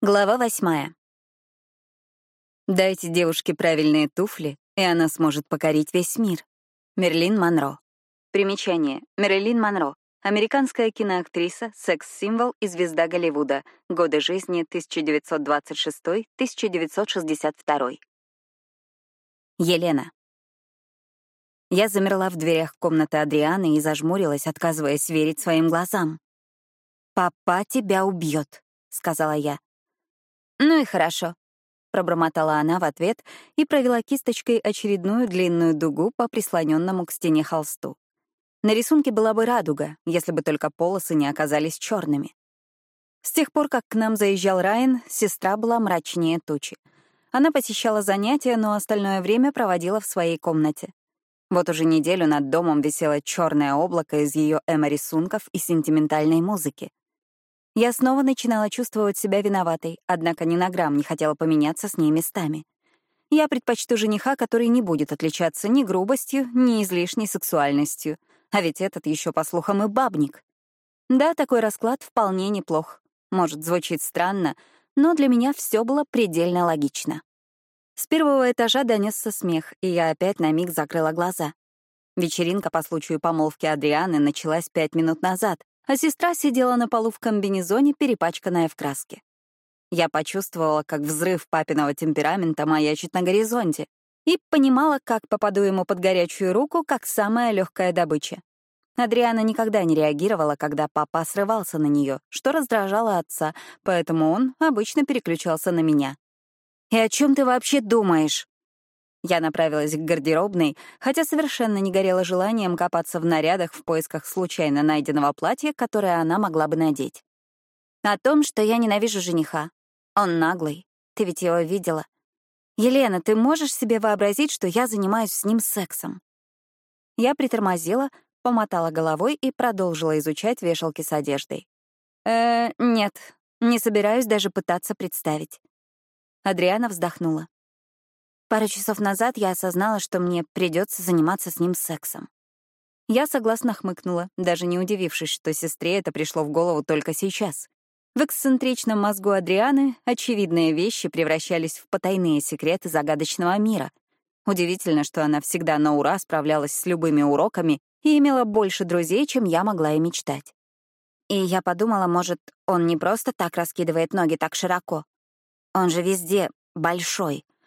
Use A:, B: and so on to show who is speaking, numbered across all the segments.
A: Глава восьмая. Дайте девушке правильные туфли, и она сможет покорить весь мир. Мерлин Монро. Примечание. Мерлин Монро. Американская киноактриса, секс-символ и звезда Голливуда. Годы жизни 1926-1962. Елена. Я замерла в дверях комнаты Адрианы и зажмурилась, отказываясь верить своим глазам. «Папа тебя убьет», — сказала я. «Ну и хорошо», — пробормотала она в ответ и провела кисточкой очередную длинную дугу по прислоненному к стене холсту. На рисунке была бы радуга, если бы только полосы не оказались черными. С тех пор, как к нам заезжал Райан, сестра была мрачнее тучи. Она посещала занятия, но остальное время проводила в своей комнате. Вот уже неделю над домом висело черное облако из ее эмо-рисунков и сентиментальной музыки. Я снова начинала чувствовать себя виноватой, однако ни на грамм не хотела поменяться с ней местами. Я предпочту жениха, который не будет отличаться ни грубостью, ни излишней сексуальностью. А ведь этот еще, по слухам, и бабник. Да, такой расклад вполне неплох. Может, звучит странно, но для меня все было предельно логично. С первого этажа донесся смех, и я опять на миг закрыла глаза. Вечеринка по случаю помолвки Адрианы началась пять минут назад, а сестра сидела на полу в комбинезоне, перепачканная в краске. Я почувствовала, как взрыв папиного темперамента маячит на горизонте, и понимала, как попаду ему под горячую руку, как самая легкая добыча. Адриана никогда не реагировала, когда папа срывался на нее, что раздражало отца, поэтому он обычно переключался на меня. «И о чем ты вообще думаешь?» Я направилась к гардеробной, хотя совершенно не горела желанием копаться в нарядах в поисках случайно найденного платья, которое она могла бы надеть. О том, что я ненавижу жениха. Он наглый. Ты ведь его видела. Елена, ты можешь себе вообразить, что я занимаюсь с ним сексом? Я притормозила, помотала головой и продолжила изучать вешалки с одеждой. «Э, нет, не собираюсь даже пытаться представить». Адриана вздохнула. Пару часов назад я осознала, что мне придется заниматься с ним сексом. Я согласно хмыкнула, даже не удивившись, что сестре это пришло в голову только сейчас. В эксцентричном мозгу Адрианы очевидные вещи превращались в потайные секреты загадочного мира. Удивительно, что она всегда на ура справлялась с любыми уроками и имела больше друзей, чем я могла и мечтать. И я подумала, может, он не просто так раскидывает ноги так широко. Он же везде большой —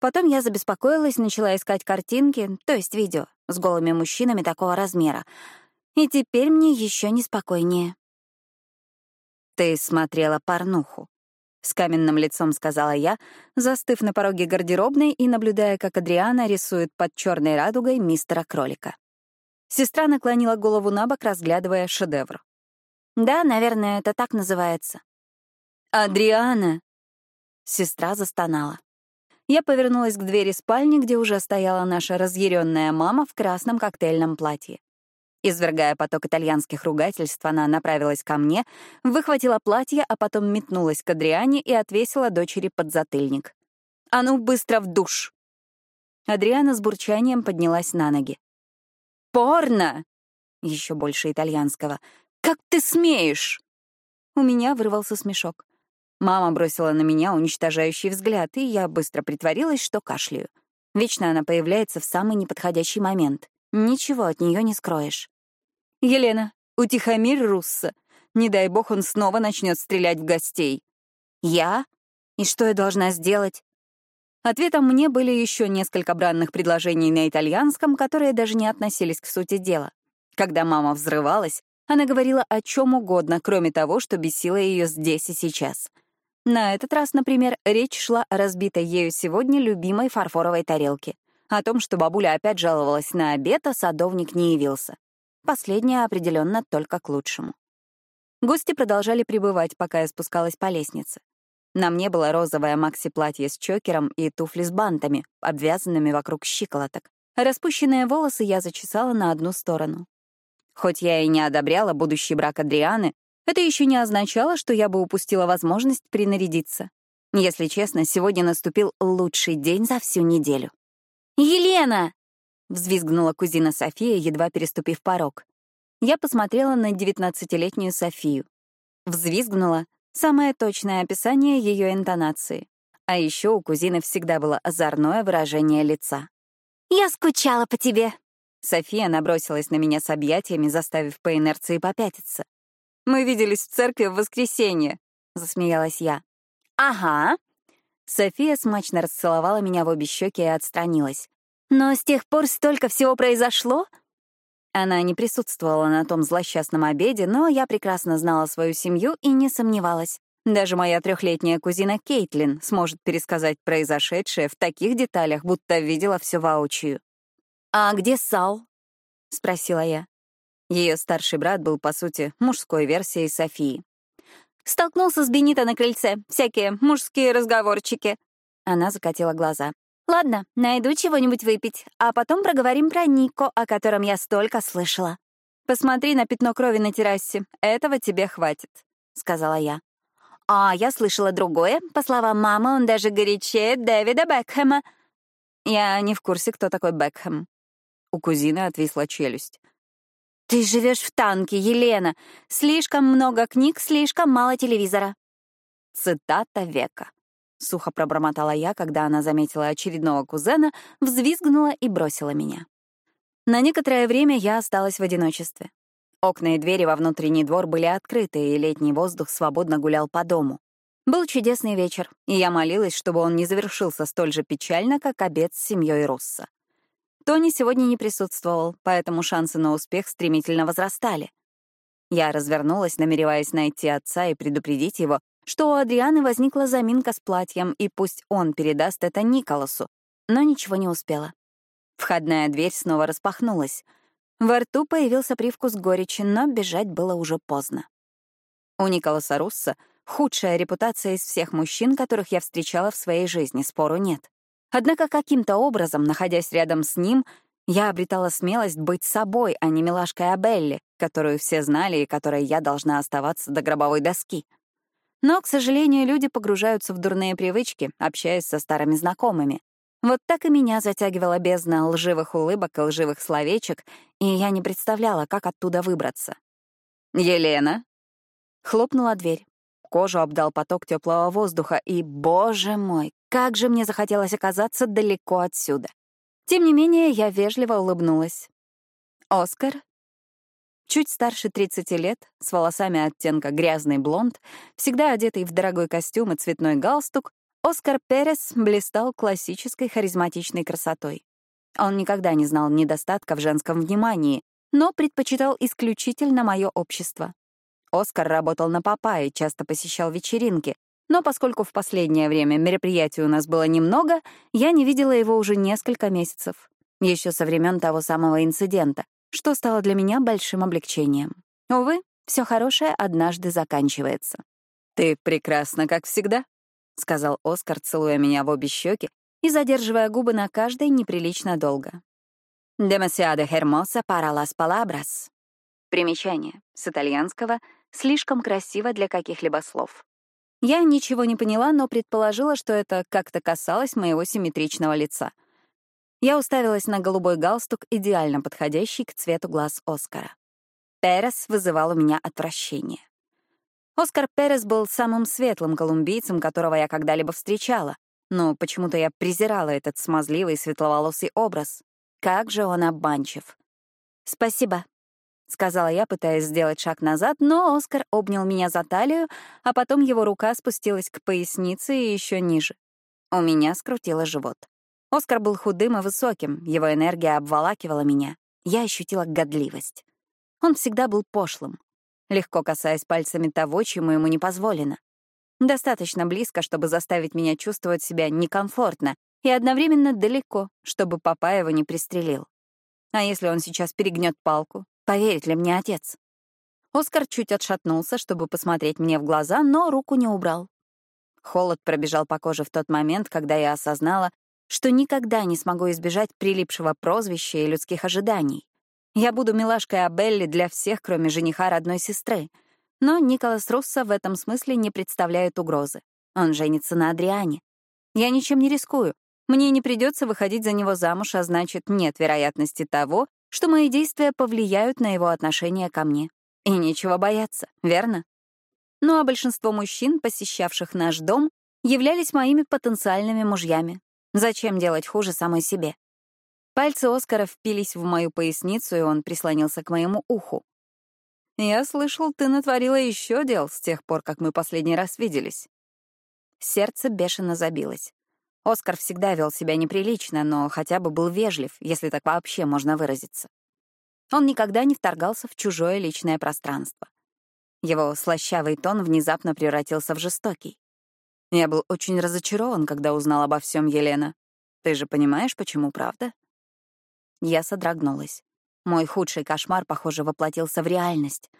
A: Потом я забеспокоилась, начала искать картинки, то есть видео, с голыми мужчинами такого размера. И теперь мне еще неспокойнее. «Ты смотрела порнуху», — с каменным лицом сказала я, застыв на пороге гардеробной и наблюдая, как Адриана рисует под черной радугой мистера кролика. Сестра наклонила голову на бок, разглядывая шедевр. «Да, наверное, это так называется». «Адриана!» Сестра застонала. Я повернулась к двери спальни, где уже стояла наша разъяренная мама в красном коктейльном платье. Извергая поток итальянских ругательств, она направилась ко мне, выхватила платье, а потом метнулась к Адриане и отвесила дочери подзатыльник. «А ну, быстро в душ!» Адриана с бурчанием поднялась на ноги. «Порно!» — еще больше итальянского. «Как ты смеешь?» У меня вырвался смешок. Мама бросила на меня уничтожающий взгляд, и я быстро притворилась, что кашляю. Вечно она появляется в самый неподходящий момент. Ничего от нее не скроешь. «Елена, утихомирь Русса. Не дай бог он снова начнет стрелять в гостей». «Я? И что я должна сделать?» Ответом мне были еще несколько бранных предложений на итальянском, которые даже не относились к сути дела. Когда мама взрывалась, она говорила о чем угодно, кроме того, что бесило ее здесь и сейчас — на этот раз, например, речь шла о разбитой ею сегодня любимой фарфоровой тарелке. О том, что бабуля опять жаловалась на обед, а садовник не явился. Последнее определенно только к лучшему. Гости продолжали пребывать, пока я спускалась по лестнице. На мне было розовое макси-платье с чокером и туфли с бантами, обвязанными вокруг щиколоток. Распущенные волосы я зачесала на одну сторону. Хоть я и не одобряла будущий брак Адрианы, это еще не означало, что я бы упустила возможность принарядиться. Если честно, сегодня наступил лучший день за всю неделю. «Елена!» — взвизгнула кузина София, едва переступив порог. Я посмотрела на девятнадцатилетнюю Софию. Взвизгнула, Самое точное описание ее интонации. А еще у кузины всегда было озорное выражение лица. «Я скучала по тебе». София набросилась на меня с объятиями, заставив по инерции попятиться. «Мы виделись в церкви в воскресенье», — засмеялась я. «Ага». София смачно расцеловала меня в обе щеки и отстранилась. «Но с тех пор столько всего произошло?» Она не присутствовала на том злосчастном обеде, но я прекрасно знала свою семью и не сомневалась. Даже моя трехлетняя кузина Кейтлин сможет пересказать произошедшее в таких деталях, будто видела все воочию. «А где Сал?» — спросила я. Ее старший брат был, по сути, мужской версией Софии. «Столкнулся с Бенито на крыльце. Всякие мужские разговорчики». Она закатила глаза. «Ладно, найду чего-нибудь выпить, а потом проговорим про Нико, о котором я столько слышала. Посмотри на пятно крови на террасе. Этого тебе хватит», — сказала я. А я слышала другое. По словам мамы, он даже горячее Дэвида Бекхэма. Я не в курсе, кто такой Бекхэм. У кузины отвисла челюсть. «Ты живешь в танке, Елена. Слишком много книг, слишком мало телевизора». Цитата века. Сухо пробормотала я, когда она заметила очередного кузена, взвизгнула и бросила меня. На некоторое время я осталась в одиночестве. Окна и двери во внутренний двор были открыты, и летний воздух свободно гулял по дому. Был чудесный вечер, и я молилась, чтобы он не завершился столь же печально, как обед с семьей Росса. Тони сегодня не присутствовал, поэтому шансы на успех стремительно возрастали. Я развернулась, намереваясь найти отца и предупредить его, что у Адрианы возникла заминка с платьем, и пусть он передаст это Николасу, но ничего не успела. Входная дверь снова распахнулась — во рту появился привкус горечи, но бежать было уже поздно. У Николаса Русса худшая репутация из всех мужчин, которых я встречала в своей жизни, спору нет. Однако каким-то образом, находясь рядом с ним, я обретала смелость быть собой, а не милашкой Абелли, которую все знали и которой я должна оставаться до гробовой доски. Но, к сожалению, люди погружаются в дурные привычки, общаясь со старыми знакомыми. Вот так и меня затягивала бездна лживых улыбок и лживых словечек, и я не представляла, как оттуда выбраться. «Елена?» Хлопнула дверь. Кожу обдал поток теплого воздуха, и, боже мой, как же мне захотелось оказаться далеко отсюда. Тем не менее, я вежливо улыбнулась. «Оскар?» Чуть старше 30 лет, с волосами оттенка грязный блонд, всегда одетый в дорогой костюм и цветной галстук, Оскар Перес блистал классической харизматичной красотой. Он никогда не знал недостатка в женском внимании, но предпочитал исключительно мое общество. Оскар работал на папа и часто посещал вечеринки, но поскольку в последнее время мероприятий у нас было немного, я не видела его уже несколько месяцев, еще со времен того самого инцидента, что стало для меня большим облегчением. Увы, все хорошее однажды заканчивается. «Ты прекрасна, как всегда», — сказал Оскар, целуя меня в обе щеки и задерживая губы на каждой неприлично долго. «Demasiado hermosa para las palabras». Примечание. С итальянского «слишком красиво для каких-либо слов». Я ничего не поняла, но предположила, что это как-то касалось моего симметричного лица. Я уставилась на голубой галстук, идеально подходящий к цвету глаз Оскара. Перес вызывал у меня отвращение. Оскар Перес был самым светлым колумбийцем, которого я когда-либо встречала, но почему-то я презирала этот смазливый светловолосый образ. Как же он обманчив. «Спасибо», — сказала я, пытаясь сделать шаг назад, но Оскар обнял меня за талию, а потом его рука спустилась к пояснице и еще ниже. У меня скрутило живот. Оскар был худым и высоким, его энергия обволакивала меня. Я ощутила годливость. Он всегда был пошлым, легко касаясь пальцами того, чему ему не позволено. Достаточно близко, чтобы заставить меня чувствовать себя некомфортно, и одновременно далеко, чтобы папа его не пристрелил. А если он сейчас перегнет палку, поверит ли мне отец? Оскар чуть отшатнулся, чтобы посмотреть мне в глаза, но руку не убрал. Холод пробежал по коже в тот момент, когда я осознала, что никогда не смогу избежать прилипшего прозвища и людских ожиданий. Я буду милашкой Абелли для всех, кроме жениха родной сестры. Но Николас Руссо в этом смысле не представляет угрозы. Он женится на Адриане. Я ничем не рискую. Мне не придется выходить за него замуж, а значит, нет вероятности того, что мои действия повлияют на его отношение ко мне. И нечего бояться, верно? Ну а большинство мужчин, посещавших наш дом, являлись моими потенциальными мужьями. Зачем делать хуже самой себе? Пальцы Оскара впились в мою поясницу, и он прислонился к моему уху. «Я слышал, ты натворила еще дел с тех пор, как мы последний раз виделись». Сердце бешено забилось. Оскар всегда вел себя неприлично, но хотя бы был вежлив, если так вообще можно выразиться. Он никогда не вторгался в чужое личное пространство. Его слащавый тон внезапно превратился в жестокий. Я был очень разочарован, когда узнал обо всем Елена. Ты же понимаешь, почему, правда? Я содрогнулась. Мой худший кошмар, похоже, воплотился в реальность.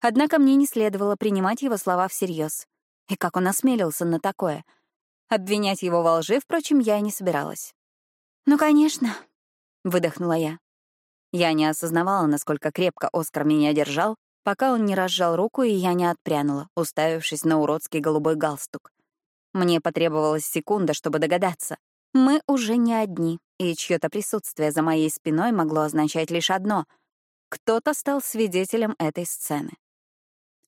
A: Однако мне не следовало принимать его слова всерьез. И как он осмелился на такое? Обвинять его во лжи, впрочем, я и не собиралась. «Ну, конечно», — выдохнула я. Я не осознавала, насколько крепко Оскар меня держал, пока он не разжал руку, и я не отпрянула, уставившись на уродский голубой галстук. Мне потребовалась секунда, чтобы догадаться. Мы уже не одни, и чье-то присутствие за моей спиной могло означать лишь одно — кто-то стал свидетелем этой сцены.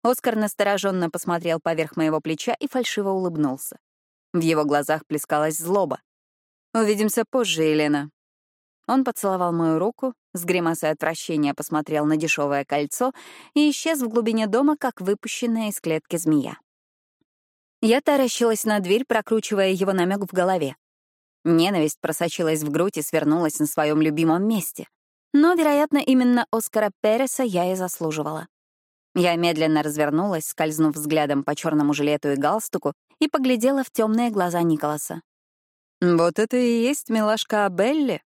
A: Оскар настороженно посмотрел поверх моего плеча и фальшиво улыбнулся. В его глазах плескалась злоба. «Увидимся позже, Елена». Он поцеловал мою руку, с гримасой отвращения посмотрел на дешевое кольцо и исчез в глубине дома, как выпущенная из клетки змея. Я таращилась на дверь, прокручивая его намек в голове. Ненависть просочилась в грудь и свернулась на своем любимом месте. Но, вероятно, именно Оскара Переса я и заслуживала. Я медленно развернулась, скользнув взглядом по черному жилету и галстуку, и поглядела в темные глаза Николаса. «Вот это и есть милашка Абелли?»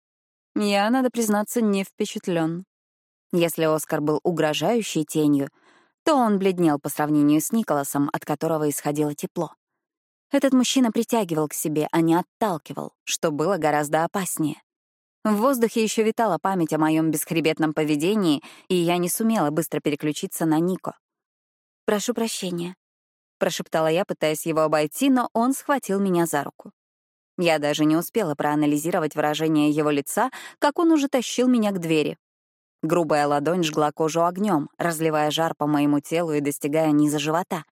A: Я, надо признаться, не впечатлен. Если Оскар был угрожающей тенью, то он бледнел по сравнению с Николасом, от которого исходило тепло. Этот мужчина притягивал к себе, а не отталкивал, что было гораздо опаснее. В воздухе еще витала память о моем бесхребетном поведении, и я не сумела быстро переключиться на Нико. «Прошу прощения», — прошептала я, пытаясь его обойти, но он схватил меня за руку. Я даже не успела проанализировать выражение его лица, как он уже тащил меня к двери. Грубая ладонь жгла кожу огнем, разливая жар по моему телу и достигая низа живота.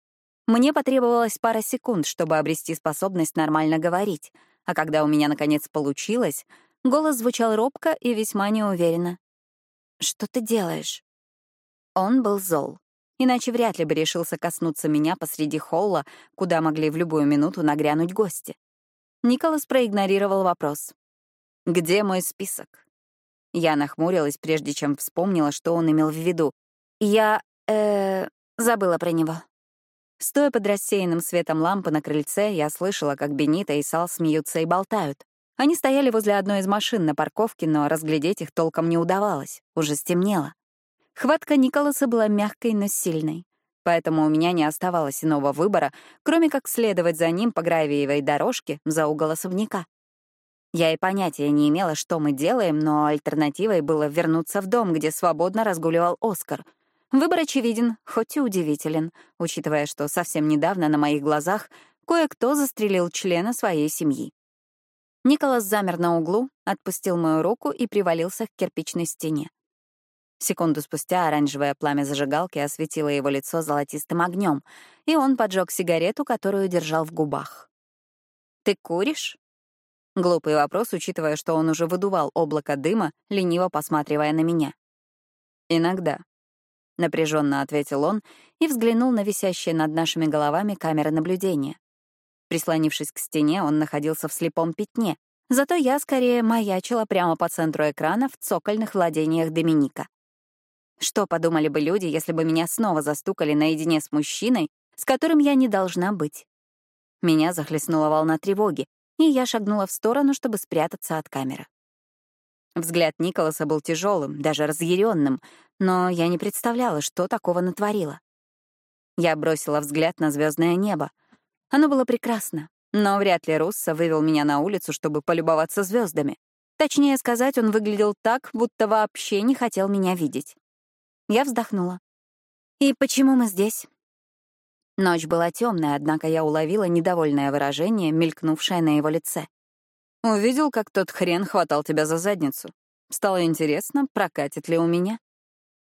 A: Мне потребовалось пара секунд, чтобы обрести способность нормально говорить, а когда у меня, наконец, получилось, голос звучал робко и весьма неуверенно. «Что ты делаешь?» Он был зол. Иначе вряд ли бы решился коснуться меня посреди холла, куда могли в любую минуту нагрянуть гости. Николас проигнорировал вопрос. «Где мой список?» Я нахмурилась, прежде чем вспомнила, что он имел в виду. Я, э, забыла про него. Стоя под рассеянным светом лампы на крыльце, я слышала, как Бенита и Сал смеются и болтают. Они стояли возле одной из машин на парковке, но разглядеть их толком не удавалось. Уже стемнело. Хватка Николаса была мягкой, но сильной. Поэтому у меня не оставалось иного выбора, кроме как следовать за ним по гравиевой дорожке за угол особняка. Я и понятия не имела, что мы делаем, но альтернативой было вернуться в дом, где свободно разгуливал Оскар — Выбор очевиден, хоть и удивителен, учитывая, что совсем недавно на моих глазах кое-кто застрелил члена своей семьи. Николас замер на углу, отпустил мою руку и привалился к кирпичной стене. Секунду спустя оранжевое пламя зажигалки осветило его лицо золотистым огнем, и он поджег сигарету, которую держал в губах. «Ты куришь?» Глупый вопрос, учитывая, что он уже выдувал облако дыма, лениво посматривая на меня. «Иногда», — напряженно ответил он и взглянул на висящие над нашими головами камеры наблюдения. Прислонившись к стене, он находился в слепом пятне, зато я скорее маячила прямо по центру экрана в цокольных владениях Доминика. Что подумали бы люди, если бы меня снова застукали наедине с мужчиной, с которым я не должна быть? Меня захлестнула волна тревоги, и я шагнула в сторону, чтобы спрятаться от камеры. Взгляд Николаса был тяжелым, даже разъяренным, но я не представляла, что такого натворила. Я бросила взгляд на звездное небо. Оно было прекрасно, но вряд ли Руссо вывел меня на улицу, чтобы полюбоваться звездами. Точнее сказать, он выглядел так, будто вообще не хотел меня видеть. Я вздохнула. «И почему мы здесь?» Ночь была темная, однако я уловила недовольное выражение, мелькнувшее на его лице. Увидел, как тот хрен хватал тебя за задницу. Стало интересно, прокатит ли у меня.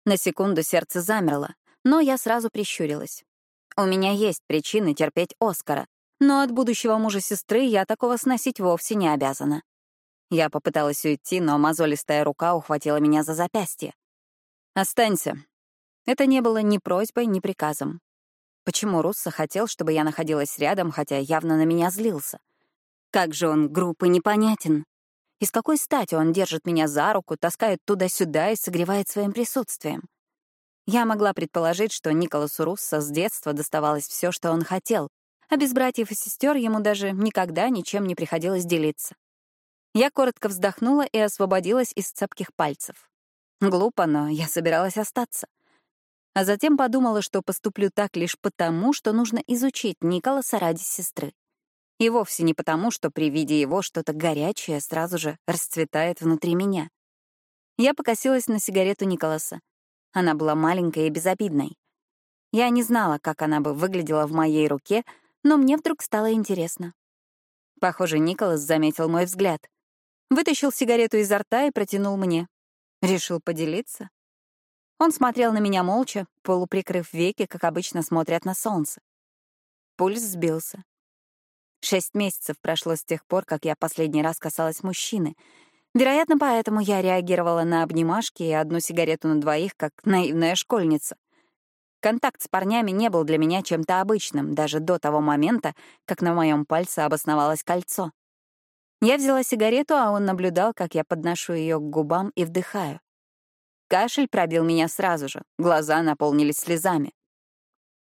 A: На секунду сердце замерло, но я сразу прищурилась. У меня есть причины терпеть Оскара, но от будущего мужа сестры я такого сносить вовсе не обязана. Я попыталась уйти, но мозолистая рука ухватила меня за запястье. «Останься». Это не было ни просьбой, ни приказом. Почему Руссо хотел, чтобы я находилась рядом, хотя явно на меня злился? Как же он груб и непонятен. И с какой стати он держит меня за руку, таскает туда-сюда и согревает своим присутствием? Я могла предположить, что Николасу Руссо с детства доставалось все, что он хотел, а без братьев и сестер ему даже никогда ничем не приходилось делиться. Я коротко вздохнула и освободилась из цепких пальцев. Глупо, но я собиралась остаться. А затем подумала, что поступлю так лишь потому, что нужно изучить Николаса ради сестры. И вовсе не потому, что при виде его что-то горячее сразу же расцветает внутри меня. Я покосилась на сигарету Николаса. Она была маленькой и безобидной. Я не знала, как она бы выглядела в моей руке, но мне вдруг стало интересно. Похоже, Николас заметил мой взгляд. Вытащил сигарету изо рта и протянул мне. Решил поделиться. Он смотрел на меня молча, полуприкрыв веки, как обычно смотрят на солнце. Пульс сбился. Шесть месяцев прошло с тех пор, как я последний раз касалась мужчины. Вероятно, поэтому я реагировала на обнимашки и одну сигарету на двоих, как наивная школьница. Контакт с парнями не был для меня чем-то обычным, даже до того момента, как на моем пальце обосновалось кольцо. Я взяла сигарету, а он наблюдал, как я подношу ее к губам и вдыхаю. Кашель пробил меня сразу же, глаза наполнились слезами.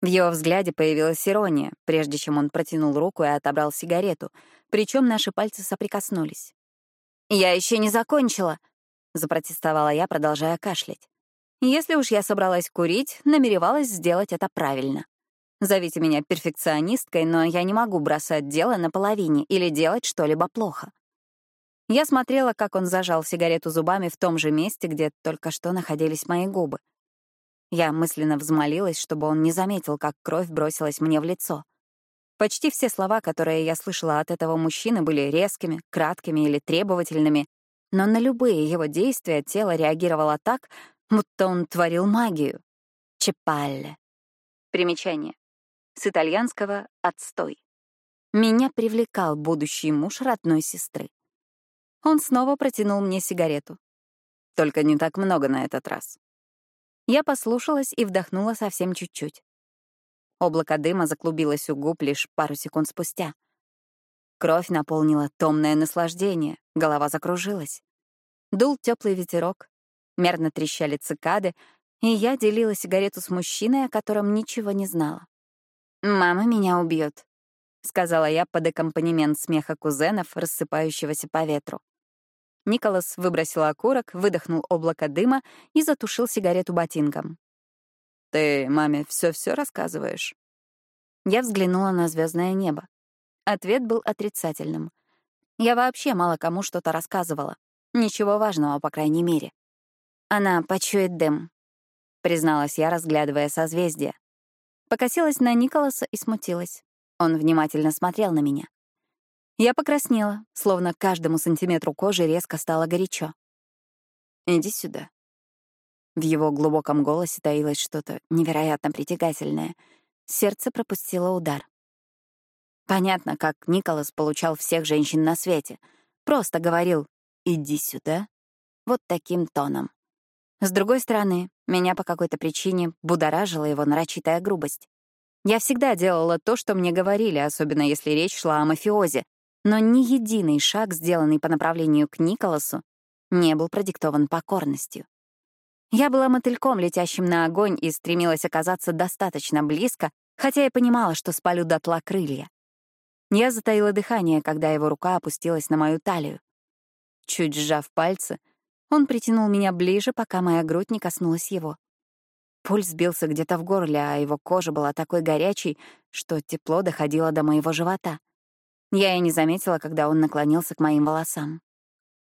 A: В его взгляде появилась ирония, прежде чем он протянул руку и отобрал сигарету, причем наши пальцы соприкоснулись. «Я еще не закончила», — запротестовала я, продолжая кашлять. Если уж я собралась курить, намеревалась сделать это правильно. Зовите меня перфекционисткой, но я не могу бросать дело наполовине или делать что-либо плохо. Я смотрела, как он зажал сигарету зубами в том же месте, где только что находились мои губы. Я мысленно взмолилась, чтобы он не заметил, как кровь бросилась мне в лицо. Почти все слова, которые я слышала от этого мужчины, были резкими, краткими или требовательными, но на любые его действия тело реагировало так, будто он творил магию. Чепалле. Примечание. С итальянского «отстой». Меня привлекал будущий муж родной сестры. Он снова протянул мне сигарету. Только не так много на этот раз. Я послушалась и вдохнула совсем чуть-чуть. Облако дыма заклубилось у губ лишь пару секунд спустя. Кровь наполнила томное наслаждение, голова закружилась. Дул теплый ветерок, мерно трещали цикады, и я делила сигарету с мужчиной, о котором ничего не знала. «Мама меня убьет», — сказала я под аккомпанемент смеха кузенов, рассыпающегося по ветру. Николас выбросил окурок, выдохнул облако дыма и затушил сигарету ботинком. «Ты маме все-все рассказываешь?» Я взглянула на звездное небо. Ответ был отрицательным. Я вообще мало кому что-то рассказывала. Ничего важного, по крайней мере. Она почует дым, призналась я, разглядывая созвездие. Покосилась на Николаса и смутилась. Он внимательно смотрел на меня. Я покраснела, словно каждому сантиметру кожи резко стало горячо. «Иди сюда». В его глубоком голосе таилось что-то невероятно притягательное. Сердце пропустило удар. Понятно, как Николас получал всех женщин на свете. Просто говорил «иди сюда» вот таким тоном. С другой стороны, меня по какой-то причине будоражила его нарочитая грубость. Я всегда делала то, что мне говорили, особенно если речь шла о мафиозе, но ни единый шаг, сделанный по направлению к Николасу, не был продиктован покорностью. Я была мотыльком, летящим на огонь, и стремилась оказаться достаточно близко, хотя и понимала, что спалю дотла крылья. Я затаила дыхание, когда его рука опустилась на мою талию. Чуть сжав пальцы, он притянул меня ближе, пока моя грудь не коснулась его. Пульс сбился где-то в горле, а его кожа была такой горячей, что тепло доходило до моего живота. Я и не заметила, когда он наклонился к моим волосам.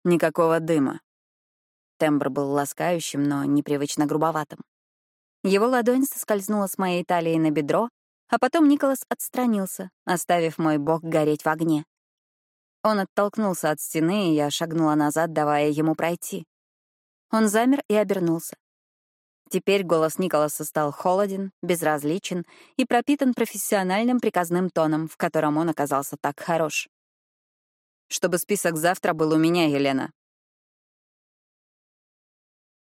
A: Никакого дыма. Тембр был ласкающим, но непривычно грубоватым. Его ладонь соскользнула с моей талии на бедро, а потом Николас отстранился, оставив мой бок гореть в огне. Он оттолкнулся от стены, и я шагнула назад, давая ему пройти. Он замер и обернулся. Теперь голос Николаса стал холоден, безразличен и пропитан профессиональным приказным тоном, в котором он оказался так хорош. «Чтобы список завтра был у меня, Елена.